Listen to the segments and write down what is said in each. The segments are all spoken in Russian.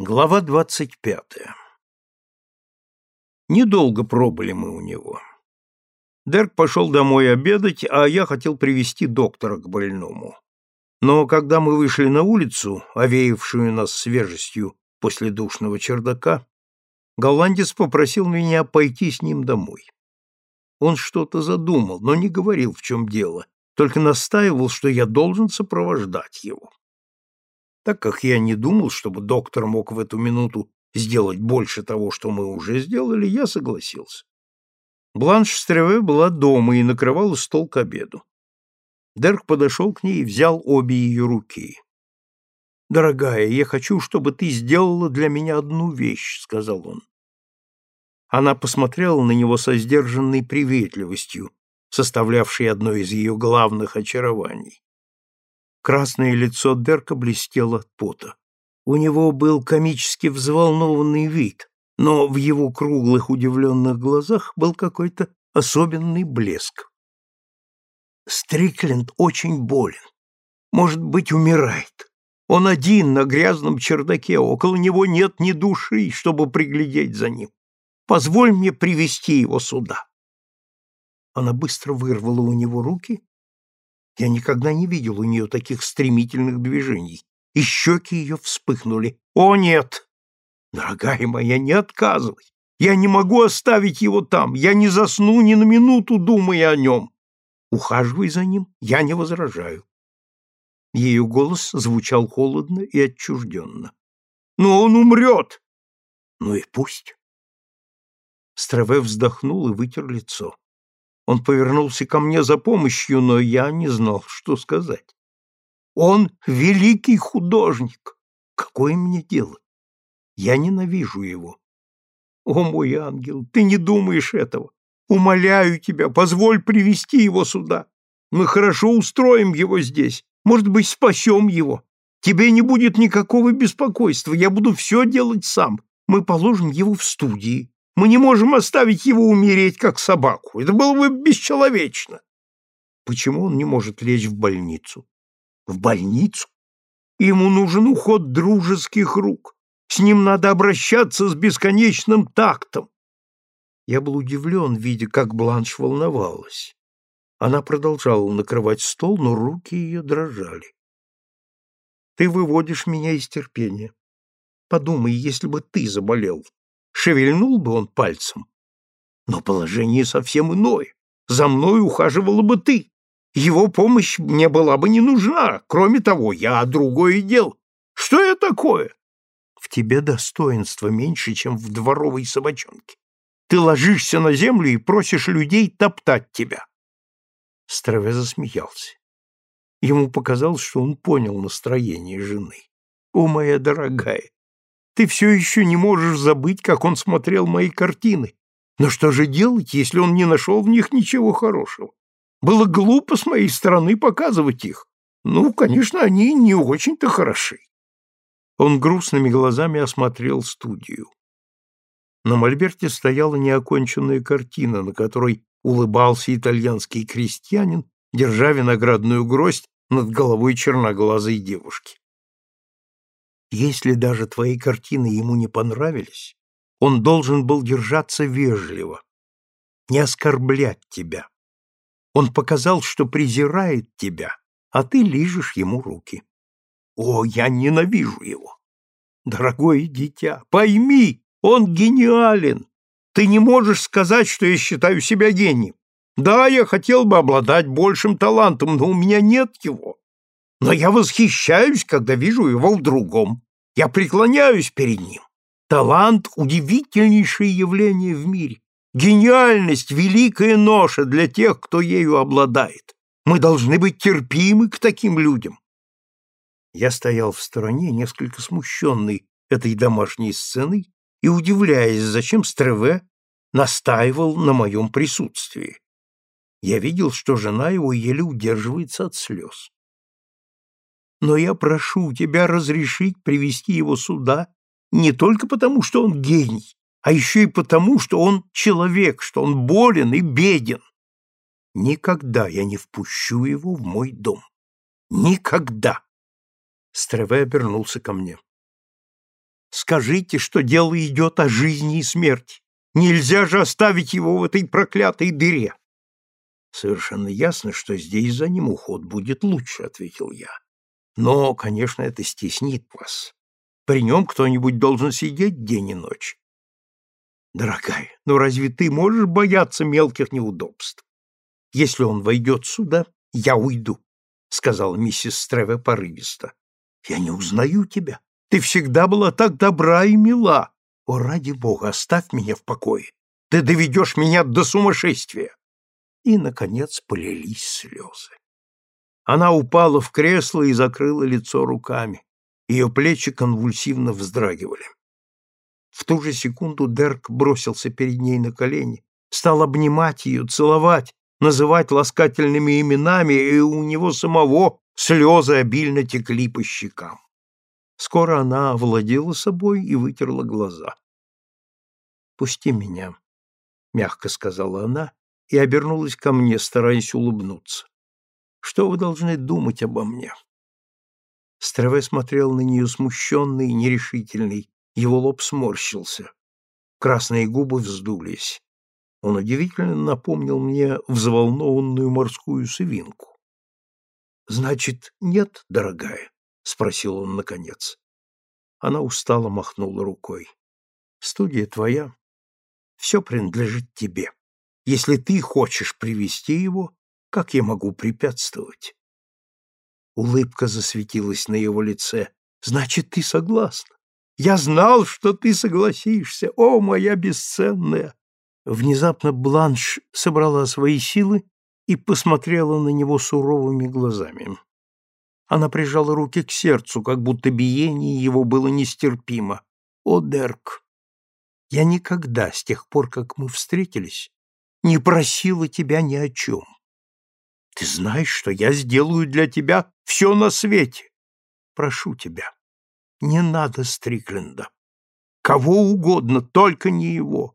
Глава двадцать пятая Недолго пробыли мы у него. Дерк пошел домой обедать, а я хотел привести доктора к больному. Но когда мы вышли на улицу, овеявшую нас свежестью после душного чердака, голландец попросил меня пойти с ним домой. Он что-то задумал, но не говорил, в чем дело, только настаивал, что я должен сопровождать его. Так как я не думал, чтобы доктор мог в эту минуту сделать больше того, что мы уже сделали, я согласился. Бланш Стреве была дома и накрывала стол к обеду. Дерк подошел к ней и взял обе ее руки. «Дорогая, я хочу, чтобы ты сделала для меня одну вещь», — сказал он. Она посмотрела на него со сдержанной приветливостью, составлявшей одно из ее главных очарований. Красное лицо Дерка блестело от пота. У него был комически взволнованный вид, но в его круглых удивленных глазах был какой-то особенный блеск. Стрикленд очень болен. Может быть, умирает. Он один на грязном чердаке, около него нет ни души, чтобы приглядеть за ним. Позволь мне привести его сюда. Она быстро вырвала у него руки я никогда не видел у нее таких стремительных движений, и щеки ее вспыхнули. «О, нет! Дорогая моя, не отказывай! Я не могу оставить его там, я не засну ни на минуту, думая о нем. Ухаживай за ним, я не возражаю». Ее голос звучал холодно и отчужденно. «Но он умрет!» «Ну и пусть!» Страве вздохнул и вытер лицо. Он повернулся ко мне за помощью, но я не знал, что сказать. Он великий художник. Какое мне дело? Я ненавижу его. О, мой ангел, ты не думаешь этого. Умоляю тебя, позволь привести его сюда. Мы хорошо устроим его здесь. Может быть, спасем его. Тебе не будет никакого беспокойства. Я буду все делать сам. Мы положим его в студии. Мы не можем оставить его умереть, как собаку. Это было бы бесчеловечно. Почему он не может лечь в больницу? В больницу? Ему нужен уход дружеских рук. С ним надо обращаться с бесконечным тактом. Я был удивлен, видя, как Бланш волновалась. Она продолжала накрывать стол, но руки ее дрожали. Ты выводишь меня из терпения. Подумай, если бы ты заболел, шевельнул бы он пальцем. Но положение совсем иное. За мной ухаживала бы ты. Его помощь мне была бы не нужна. Кроме того, я другое дело. Что я такое? В тебе достоинства меньше, чем в дворовой собачонке. Ты ложишься на землю и просишь людей топтать тебя. Страве засмеялся. Ему показалось, что он понял настроение жены. «О, моя дорогая, ты все еще не можешь забыть, как он смотрел мои картины. Но что же делать, если он не нашел в них ничего хорошего? Было глупо с моей стороны показывать их. Ну, конечно, они не очень-то хороши. Он грустными глазами осмотрел студию. На мольберте стояла неоконченная картина, на которой улыбался итальянский крестьянин, держа виноградную гроздь над головой черноглазой девушки. Если даже твои картины ему не понравились, он должен был держаться вежливо, не оскорблять тебя. Он показал, что презирает тебя, а ты лижешь ему руки. О, я ненавижу его! Дорогое дитя, пойми, он гениален. Ты не можешь сказать, что я считаю себя гением. Да, я хотел бы обладать большим талантом, но у меня нет его. Но я восхищаюсь, когда вижу его в другом. Я преклоняюсь перед ним. Талант — удивительнейшее явление в мире. Гениальность — великая ноша для тех, кто ею обладает. Мы должны быть терпимы к таким людям. Я стоял в стороне, несколько смущенный этой домашней сценой и удивляясь, зачем Стреве настаивал на моем присутствии. Я видел, что жена его еле удерживается от слез но я прошу тебя разрешить привести его сюда не только потому, что он гений, а еще и потому, что он человек, что он болен и беден. Никогда я не впущу его в мой дом. Никогда. Стреве обернулся ко мне. Скажите, что дело идет о жизни и смерти. Нельзя же оставить его в этой проклятой дыре. Совершенно ясно, что здесь за ним уход будет лучше, ответил я. Но, конечно, это стеснит вас. При нем кто-нибудь должен сидеть день и ночь. Дорогая, ну разве ты можешь бояться мелких неудобств? Если он войдет сюда, я уйду, сказала миссис Стреве порывисто. Я не узнаю тебя. Ты всегда была так добра и мила. О, ради бога, оставь меня в покое. Ты доведешь меня до сумасшествия. И, наконец, полились слезы. Она упала в кресло и закрыла лицо руками. Ее плечи конвульсивно вздрагивали. В ту же секунду Дерк бросился перед ней на колени, стал обнимать ее, целовать, называть ласкательными именами, и у него самого слезы обильно текли по щекам. Скоро она овладела собой и вытерла глаза. «Пусти меня», — мягко сказала она и обернулась ко мне, стараясь улыбнуться. «Что вы должны думать обо мне?» Стреве смотрел на нее смущенный и нерешительный, его лоб сморщился. Красные губы вздулись. Он удивительно напомнил мне взволнованную морскую свинку. «Значит, нет, дорогая?» — спросил он наконец. Она устало махнула рукой. «Студия твоя. Все принадлежит тебе. Если ты хочешь привести его, как я могу препятствовать?» Улыбка засветилась на его лице. «Значит, ты согласна? Я знал, что ты согласишься. О, моя бесценная!» Внезапно Бланш собрала свои силы и посмотрела на него суровыми глазами. Она прижала руки к сердцу, как будто биение его было нестерпимо. «О, Дерк, я никогда с тех пор, как мы встретились, не просила тебя ни о чем. Ты знаешь, что я сделаю для тебя все на свете. Прошу тебя, не надо Стрикленда. Кого угодно, только не его.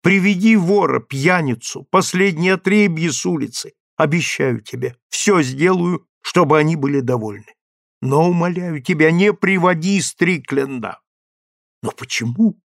Приведи вора, пьяницу, последнее отребье с улицы. Обещаю тебе, все сделаю, чтобы они были довольны. Но, умоляю тебя, не приводи Стрикленда. Но почему?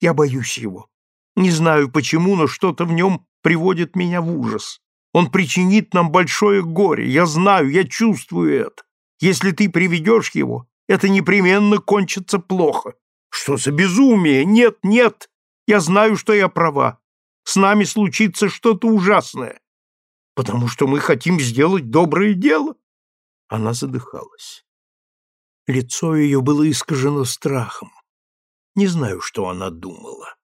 Я боюсь его. Не знаю почему, но что-то в нем приводит меня в ужас. Он причинит нам большое горе. Я знаю, я чувствую это. Если ты приведешь его, это непременно кончится плохо. Что за безумие? Нет, нет. Я знаю, что я права. С нами случится что-то ужасное. Потому что мы хотим сделать доброе дело. Она задыхалась. Лицо ее было искажено страхом. Не знаю, что она думала.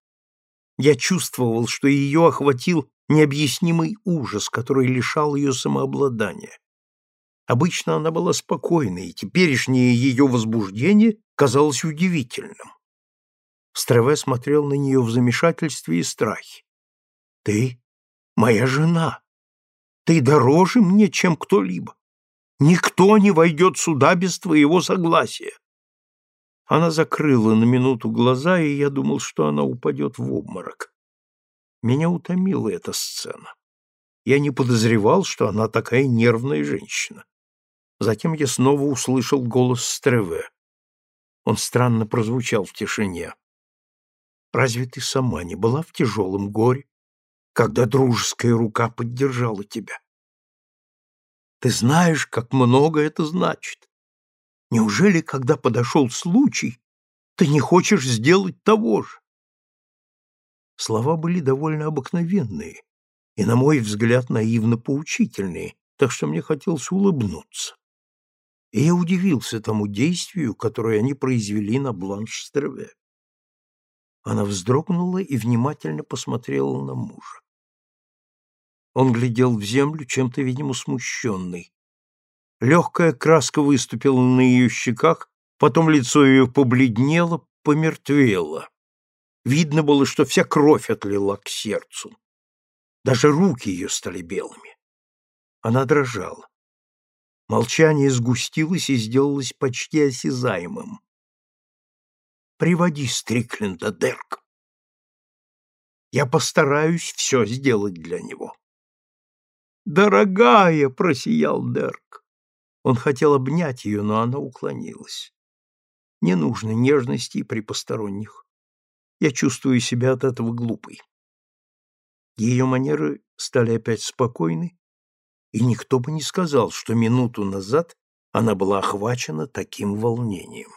Я чувствовал, что ее охватил необъяснимый ужас, который лишал ее самообладания. Обычно она была спокойной, и теперешнее ее возбуждение казалось удивительным. Стреве смотрел на нее в замешательстве и страхе. «Ты моя жена. Ты дороже мне, чем кто-либо. Никто не войдет сюда без твоего согласия. Она закрыла на минуту глаза, и я думал, что она упадет в обморок. Меня утомила эта сцена. Я не подозревал, что она такая нервная женщина. Затем я снова услышал голос Стреве. Он странно прозвучал в тишине. «Разве ты сама не была в тяжелом горе, когда дружеская рука поддержала тебя?» Ты знаешь, как много это значит. Неужели, когда подошел случай, ты не хочешь сделать того же? Слова были довольно обыкновенные и, на мой взгляд, наивно поучительные, так что мне хотелось улыбнуться. И я удивился тому действию, которое они произвели на Бланш Стреве. Она вздрогнула и внимательно посмотрела на мужа. Он глядел в землю, чем-то, видимо, смущенный. Легкая краска выступила на ее щеках, потом лицо ее побледнело, помертвело. Видно было, что вся кровь отлила к сердцу. Даже руки ее стали белыми. Она дрожала. Молчание сгустилось и сделалось почти осязаемым. «Приводи Стрикленда, Дерк. Я постараюсь все сделать для него». «Дорогая!» — просиял Дерк. Он хотел обнять ее, но она уклонилась. Не нужно нежности при посторонних. Я чувствую себя от этого глупой. Ее манеры стали опять спокойны, и никто бы не сказал, что минуту назад она была охвачена таким волнением.